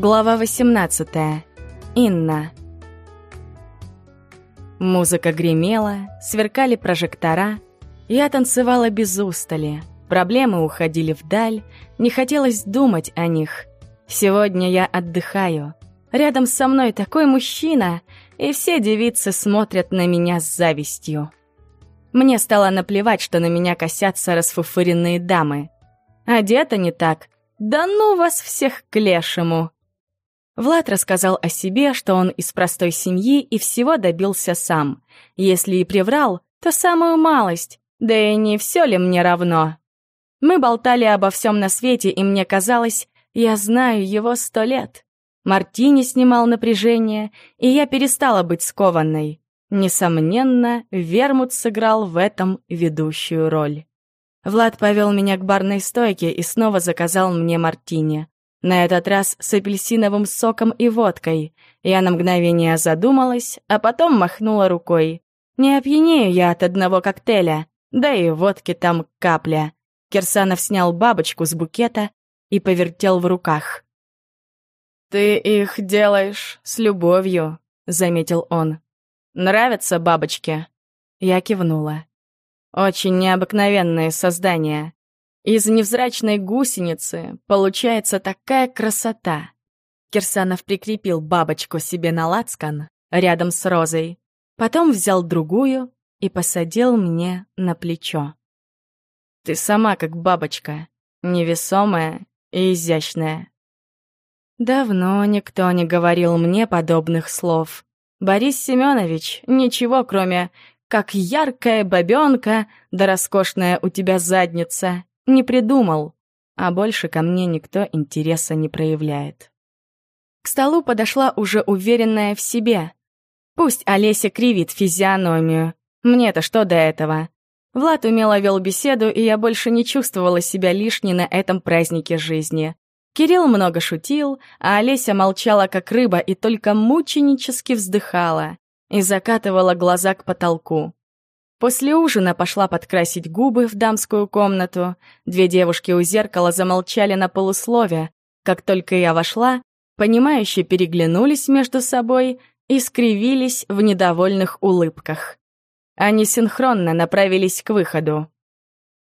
Глава 18. Инна. Музыка гремела, сверкали прожектора. Я танцевала без устали. Проблемы уходили вдаль, не хотелось думать о них. Сегодня я отдыхаю. Рядом со мной такой мужчина, и все девицы смотрят на меня с завистью. Мне стало наплевать, что на меня косятся расфуфыренные дамы. Одета не так. Да ну вас всех к лешему! Влад рассказал о себе, что он из простой семьи и всего добился сам. Если и приврал, то самую малость, да и не все ли мне равно. Мы болтали обо всем на свете, и мне казалось, я знаю его сто лет. Мартини снимал напряжение, и я перестала быть скованной. Несомненно, Вермут сыграл в этом ведущую роль. Влад повел меня к барной стойке и снова заказал мне мартини. На этот раз с апельсиновым соком и водкой. Я на мгновение задумалась, а потом махнула рукой. Не опьянею я от одного коктейля, да и водки там капля. Кирсанов снял бабочку с букета и повертел в руках. «Ты их делаешь с любовью», — заметил он. «Нравятся бабочки?» Я кивнула. «Очень необыкновенные создания. Из невзрачной гусеницы получается такая красота. Кирсанов прикрепил бабочку себе на лацкан рядом с розой, потом взял другую и посадил мне на плечо. Ты сама как бабочка, невесомая и изящная. Давно никто не говорил мне подобных слов. Борис Семенович ничего, кроме «как яркая бабенка, да роскошная у тебя задница», не придумал, а больше ко мне никто интереса не проявляет. К столу подошла уже уверенная в себе. Пусть Олеся кривит физиономию. Мне-то что до этого? Влад умело вел беседу, и я больше не чувствовала себя лишней на этом празднике жизни. Кирилл много шутил, а Олеся молчала как рыба и только мученически вздыхала и закатывала глаза к потолку. После ужина пошла подкрасить губы в дамскую комнату. Две девушки у зеркала замолчали на полуслове. Как только я вошла, понимающе переглянулись между собой и скривились в недовольных улыбках. Они синхронно направились к выходу.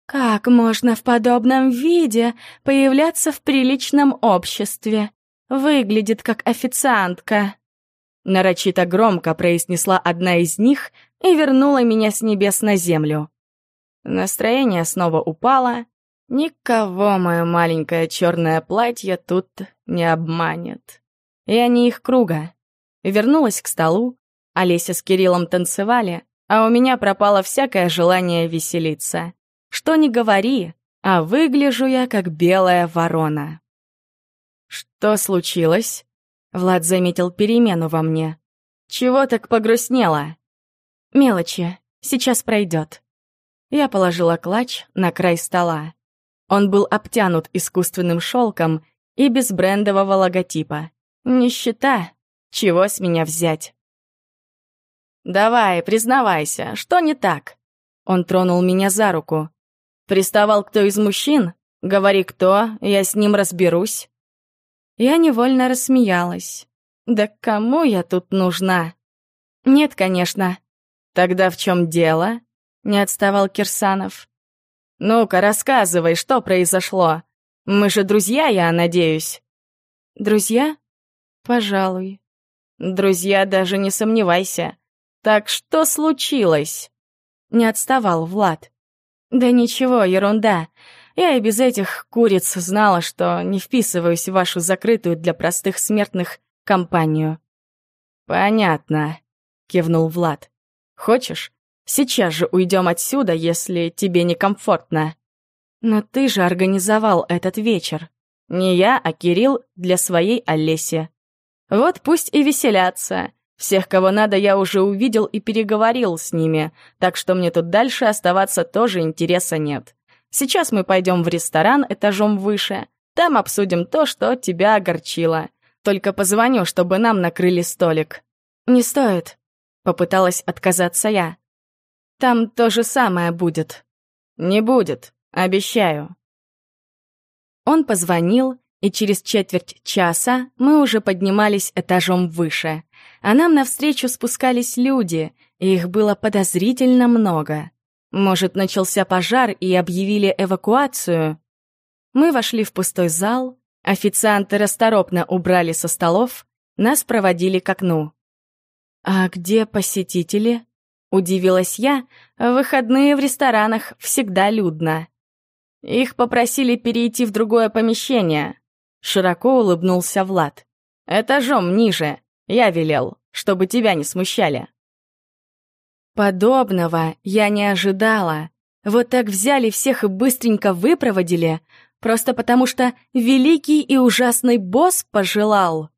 «Как можно в подобном виде появляться в приличном обществе? Выглядит как официантка», Нарочито громко произнесла одна из них и вернула меня с небес на землю. Настроение снова упало. Никого мое маленькое черное платье тут не обманет. Я не их круга. Вернулась к столу. Олеся с Кириллом танцевали, а у меня пропало всякое желание веселиться. Что ни говори, а выгляжу я как белая ворона. Что случилось? Влад заметил перемену во мне. «Чего так погрустнела?» «Мелочи. Сейчас пройдет». Я положила клатч на край стола. Он был обтянут искусственным шелком и без брендового логотипа. Нищета. Чего с меня взять? «Давай, признавайся, что не так?» Он тронул меня за руку. «Приставал кто из мужчин? Говори, кто, я с ним разберусь». Я невольно рассмеялась. «Да кому я тут нужна?» «Нет, конечно». «Тогда в чем дело?» — не отставал Кирсанов. «Ну-ка, рассказывай, что произошло. Мы же друзья, я надеюсь». «Друзья? Пожалуй». «Друзья, даже не сомневайся. Так что случилось?» Не отставал Влад. «Да ничего, ерунда. Я и без этих куриц знала, что не вписываюсь в вашу закрытую для простых смертных компанию. «Понятно», — кивнул Влад. «Хочешь, сейчас же уйдем отсюда, если тебе некомфортно?» «Но ты же организовал этот вечер. Не я, а Кирилл для своей Олеси. Вот пусть и веселятся. Всех, кого надо, я уже увидел и переговорил с ними, так что мне тут дальше оставаться тоже интереса нет. Сейчас мы пойдем в ресторан этажом выше. Там обсудим то, что тебя огорчило. Только позвоню, чтобы нам накрыли столик». «Не стоит», — попыталась отказаться я. «Там то же самое будет». «Не будет, обещаю». Он позвонил, и через четверть часа мы уже поднимались этажом выше, а нам навстречу спускались люди, и их было подозрительно много. Может, начался пожар и объявили эвакуацию? Мы вошли в пустой зал, официанты расторопно убрали со столов, нас проводили к окну. «А где посетители?» — удивилась я. «В выходные в ресторанах всегда людно». Их попросили перейти в другое помещение. Широко улыбнулся Влад. Этажом ниже. Я велел, чтобы тебя не смущали. Подобного я не ожидала. Вот так взяли всех и быстренько выпроводили, просто потому что великий и ужасный босс пожелал.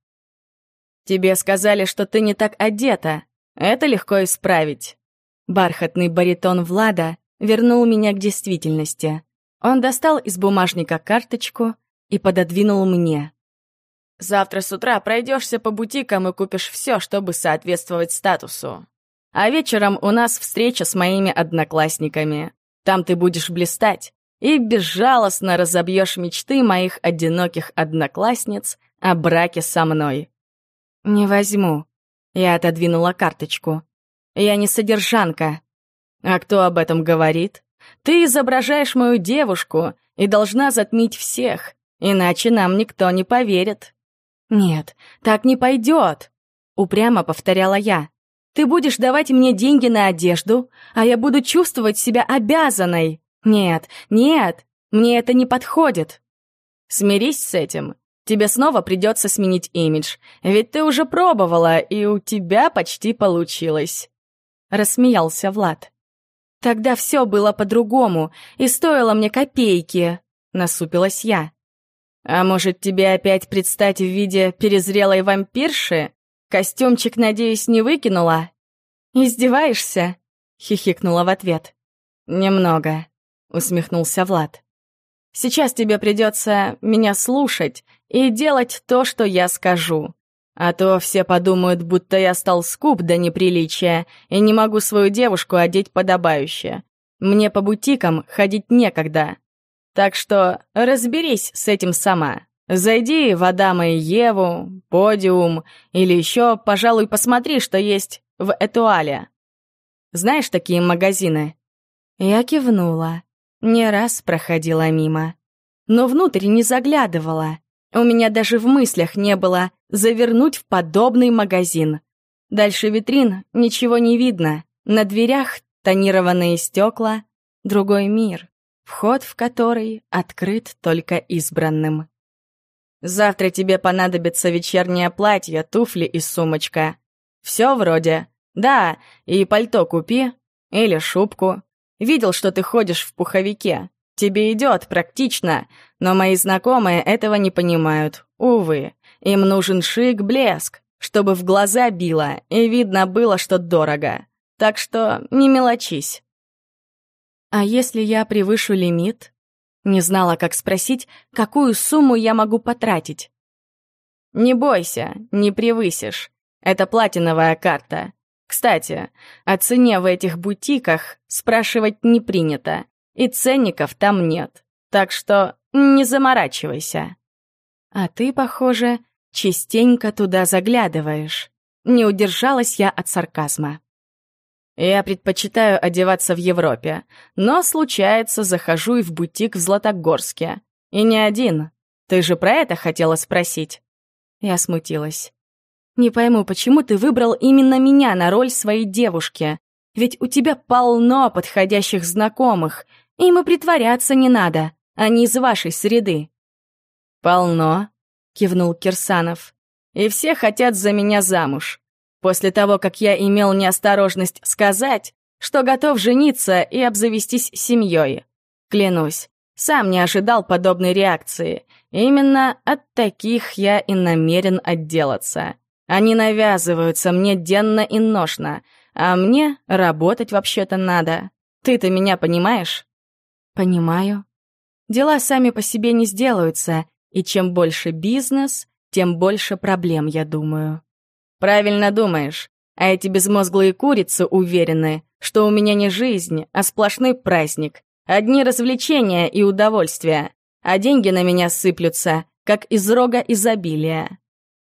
Тебе сказали, что ты не так одета. Это легко исправить. Бархатный баритон Влада вернул меня к действительности. Он достал из бумажника карточку и пододвинул мне. «Завтра с утра пройдешься по бутикам и купишь все, чтобы соответствовать статусу. А вечером у нас встреча с моими одноклассниками. Там ты будешь блистать и безжалостно разобьешь мечты моих одиноких одноклассниц о браке со мной». «Не возьму», — я отодвинула карточку. «Я не содержанка». «А кто об этом говорит?» Ты изображаешь мою девушку и должна затмить всех, иначе нам никто не поверит». «Нет, так не пойдет», — упрямо повторяла я. «Ты будешь давать мне деньги на одежду, а я буду чувствовать себя обязанной. Нет, нет, мне это не подходит». «Смирись с этим. Тебе снова придется сменить имидж, ведь ты уже пробовала, и у тебя почти получилось», — рассмеялся Влад. Тогда все было по-другому, и стоило мне копейки, насупилась я. А может, тебе опять предстать в виде перезрелой вампирши? Костюмчик, надеюсь, не выкинула? Издеваешься? хихикнула в ответ. Немного, усмехнулся Влад. Сейчас тебе придется меня слушать и делать то, что я скажу. А то все подумают, будто я стал скуп до неприличия и не могу свою девушку одеть подобающе. Мне по бутикам ходить некогда. Так что разберись с этим сама. Зайди в Адама и Еву, Подиум, или еще, пожалуй, посмотри, что есть в Этуале. Знаешь такие магазины?» Я кивнула. Не раз проходила мимо. Но внутрь не заглядывала. У меня даже в мыслях не было завернуть в подобный магазин. Дальше витрин ничего не видно. На дверях тонированные стекла, другой мир, вход в который открыт только избранным. Завтра тебе понадобится вечернее платье, туфли и сумочка. Все вроде. Да, и пальто купи. Или шубку. Видел, что ты ходишь в пуховике. Тебе идет, практично, но мои знакомые этого не понимают, увы. Им нужен шик, блеск, чтобы в глаза било и видно было, что дорого. Так что не мелочись. А если я превышу лимит? Не знала, как спросить, какую сумму я могу потратить. Не бойся, не превысишь. Это платиновая карта. Кстати, о цене в этих бутиках спрашивать не принято и ценников там нет. Так что не заморачивайся. А ты, похоже, частенько туда заглядываешь. Не удержалась я от сарказма. Я предпочитаю одеваться в Европе, но, случается, захожу и в бутик в Златогорске. И не один. Ты же про это хотела спросить?» Я смутилась. «Не пойму, почему ты выбрал именно меня на роль своей девушки? Ведь у тебя полно подходящих знакомых, и притворяться не надо, они из вашей среды». «Полно», — кивнул Кирсанов. «И все хотят за меня замуж. После того, как я имел неосторожность сказать, что готов жениться и обзавестись семьей. Клянусь, сам не ожидал подобной реакции. Именно от таких я и намерен отделаться. Они навязываются мне денно и ношно, а мне работать вообще-то надо. Ты-то меня понимаешь? Понимаю. Дела сами по себе не сделаются, и чем больше бизнес, тем больше проблем, я думаю. Правильно думаешь. А эти безмозглые курицы уверены, что у меня не жизнь, а сплошной праздник. Одни развлечения и удовольствия. А деньги на меня сыплются, как из рога изобилия.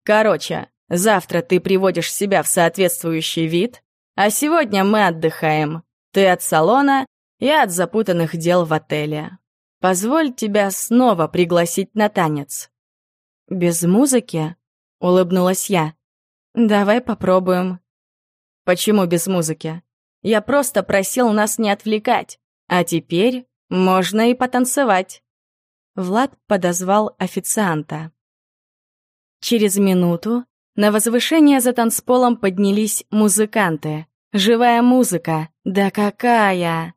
Короче, завтра ты приводишь себя в соответствующий вид, а сегодня мы отдыхаем. Ты от салона, я от запутанных дел в отеле. Позволь тебя снова пригласить на танец». «Без музыки?» — улыбнулась я. «Давай попробуем». «Почему без музыки? Я просто просил нас не отвлекать, а теперь можно и потанцевать». Влад подозвал официанта. Через минуту на возвышение за танцполом поднялись музыканты. Живая музыка, да какая!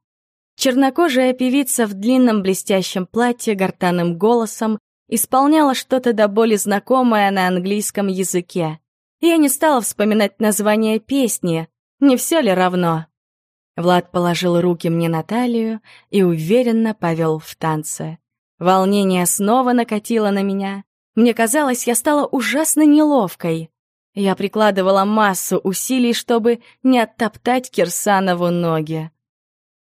Чернокожая певица в длинном блестящем платье гортанным голосом исполняла что-то до боли знакомое на английском языке. Я не стала вспоминать название песни, не все ли равно? Влад положил руки мне на талию и уверенно повел в танце. Волнение снова накатило на меня. Мне казалось, я стала ужасно неловкой. Я прикладывала массу усилий, чтобы не оттоптать Кирсанову ноги.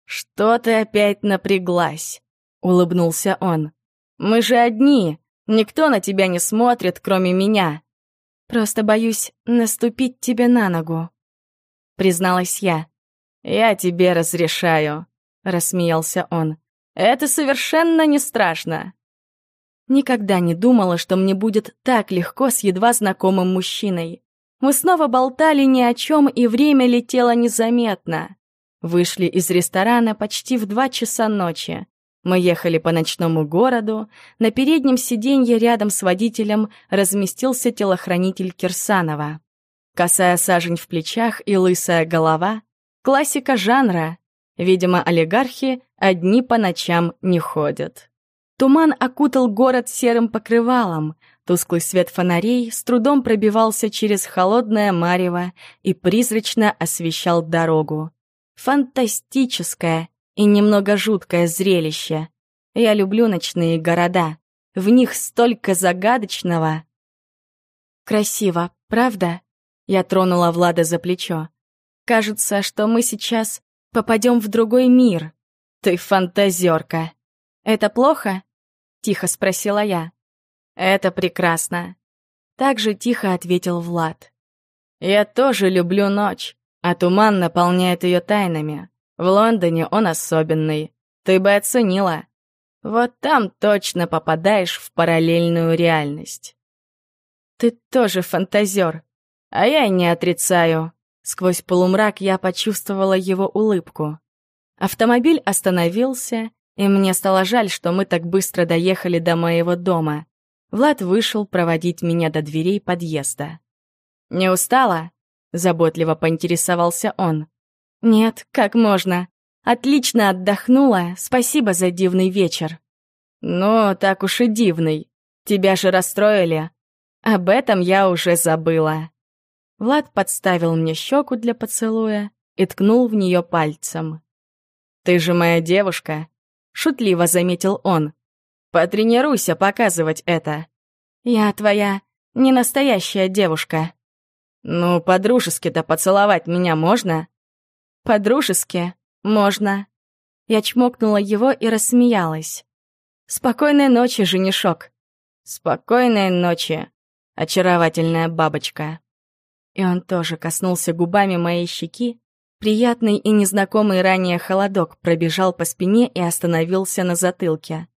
«Что ты опять напряглась?» — улыбнулся он. «Мы же одни, никто на тебя не смотрит, кроме меня. Просто боюсь наступить тебе на ногу», — призналась я. «Я тебе разрешаю», — рассмеялся он. «Это совершенно не страшно». Никогда не думала, что мне будет так легко с едва знакомым мужчиной. Мы снова болтали ни о чем, и время летело незаметно. Вышли из ресторана почти в два часа ночи. Мы ехали по ночному городу. На переднем сиденье рядом с водителем разместился телохранитель Кирсанова. Косая сажень в плечах и лысая голова — классика жанра. Видимо, олигархи одни по ночам не ходят. Туман окутал город серым покрывалом, тусклый свет фонарей с трудом пробивался через холодное марево и призрачно освещал дорогу. Фантастическое и немного жуткое зрелище. Я люблю ночные города. В них столько загадочного. Красиво, правда? Я тронула Влада за плечо. Кажется, что мы сейчас попадем в другой мир. Ты фантазерка. Это плохо? — тихо спросила я. «Это прекрасно», — так же тихо ответил Влад. «Я тоже люблю ночь, а туман наполняет ее тайнами. В Лондоне он особенный. Ты бы оценила. Вот там точно попадаешь в параллельную реальность». «Ты тоже фантазер, а я не отрицаю». Сквозь полумрак я почувствовала его улыбку. Автомобиль остановился, и мне стало жаль, что мы так быстро доехали до моего дома. Влад вышел проводить меня до дверей подъезда. «Не устала?» — заботливо поинтересовался он. «Нет, как можно. Отлично отдохнула, спасибо за дивный вечер». «Ну, так уж и дивный. Тебя же расстроили. Об этом я уже забыла». Влад подставил мне щеку для поцелуя и ткнул в нее пальцем. «Ты же моя девушка, — шутливо заметил он. «Потренируйся показывать это». «Я твоя не настоящая девушка». «Ну, по-дружески-то поцеловать меня можно?» «По-дружески можно». Я чмокнула его и рассмеялась. «Спокойной ночи, женишок». «Спокойной ночи, очаровательная бабочка». И он тоже коснулся губами моей щеки, Приятный и незнакомый ранее холодок пробежал по спине и остановился на затылке.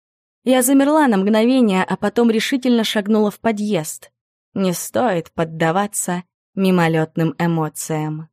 Я замерла на мгновение, а потом решительно шагнула в подъезд. Не стоит поддаваться мимолетным эмоциям.